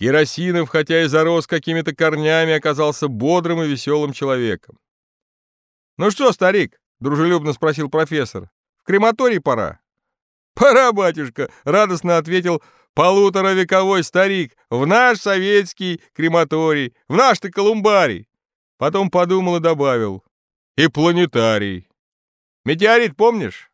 Керосинов, хотя и зарос какими-то корнями, оказался бодрым и веселым человеком. «Ну что, старик?» — дружелюбно спросил профессор. «В крематорий пора». «Пора, батюшка!» — радостно ответил полуторавековой старик. «В наш советский крематорий, в наш-то колумбарий!» Потом подумал и добавил. «И планетарий». «Метеорит помнишь?»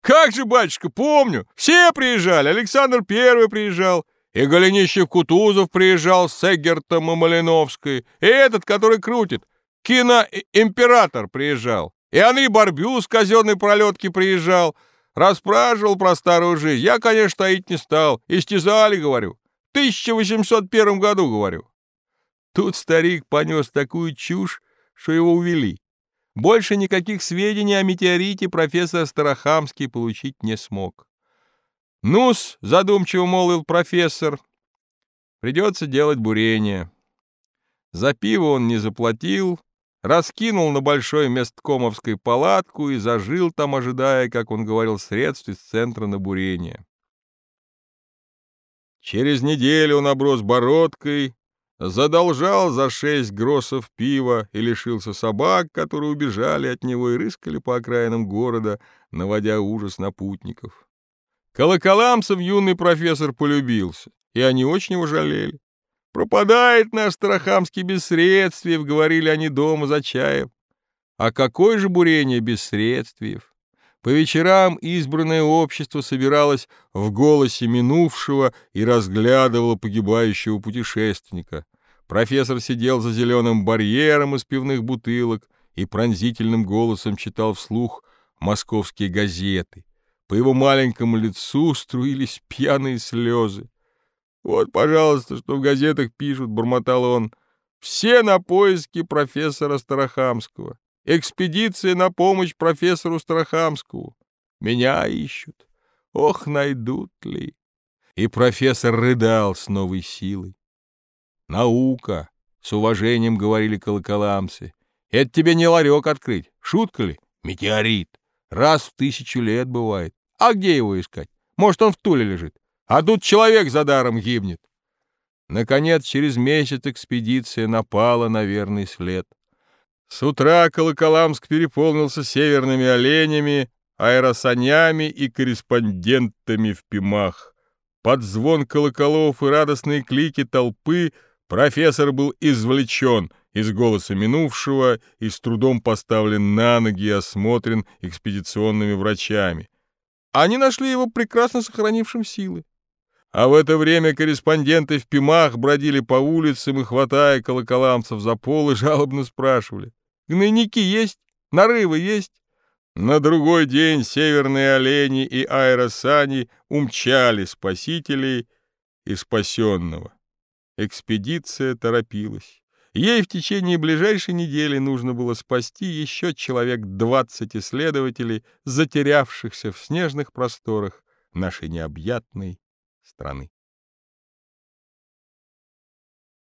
«Как же, батюшка, помню! Все приезжали! Александр Первый приезжал!» И Голенищев-Кутузов приезжал с Эггертом и Малиновской. И этот, который крутит, киноимператор приезжал. И Анри Барбю с казенной пролетки приезжал. Расспрашивал про старую жизнь. Я, конечно, таить не стал. Истязали, говорю. В 1801 году, говорю. Тут старик понес такую чушь, что его увели. Больше никаких сведений о метеорите профессор Старохамский получить не смог. «Ну-с», — задумчиво молвил профессор, — «придется делать бурение». За пиво он не заплатил, раскинул на большой месткомовской палатку и зажил там, ожидая, как он говорил, средств из центра на бурение. Через неделю он оброс бородкой, задолжал за шесть гроссов пива и лишился собак, которые убежали от него и рыскали по окраинам города, наводя ужас на путников. Колоколамцев юный профессор полюбился, и они очень его жалели. «Пропадает наш Старохамский бессредствиев», — говорили они дома за чаем. А какое же бурение бессредствиев? По вечерам избранное общество собиралось в голосе минувшего и разглядывало погибающего путешественника. Профессор сидел за зеленым барьером из пивных бутылок и пронзительным голосом читал вслух московские газеты. По его маленькому лицу струились пьяные слезы. «Вот, пожалуйста, что в газетах пишут», — бормотал он. «Все на поиски профессора Старохамского. Экспедиция на помощь профессору Старохамскому. Меня ищут. Ох, найдут ли?» И профессор рыдал с новой силой. «Наука!» — с уважением говорили колоколамцы. «Это тебе не ларек открыть. Шутка ли? Метеорит. Раз в тысячу лет бывает. А где его искать? Может, он в Туле лежит. А тут человек за даром гибнет. Наконец, через месяц экспедиция напала на верный след. С утра Колоколамск переполнился северными оленями, аэросанями и корреспондентами в пимах. Под звон колоколов и радостные клики толпы профессор был извлечен из голоса минувшего и с трудом поставлен на ноги и осмотрен экспедиционными врачами. Они нашли его прекрасно сохранившим силы. А в это время корреспонденты в Пимах бродили по улицам и, хватая колоколамцев за полы, жалобно спрашивали. «Гнойники есть? Нарывы есть?» На другой день северные олени и аэросани умчали спасителей и спасенного. Экспедиция торопилась. Ей в течение ближайшей недели нужно было спасти еще человек 20 исследователей, затерявшихся в снежных просторах нашей необъятной страны.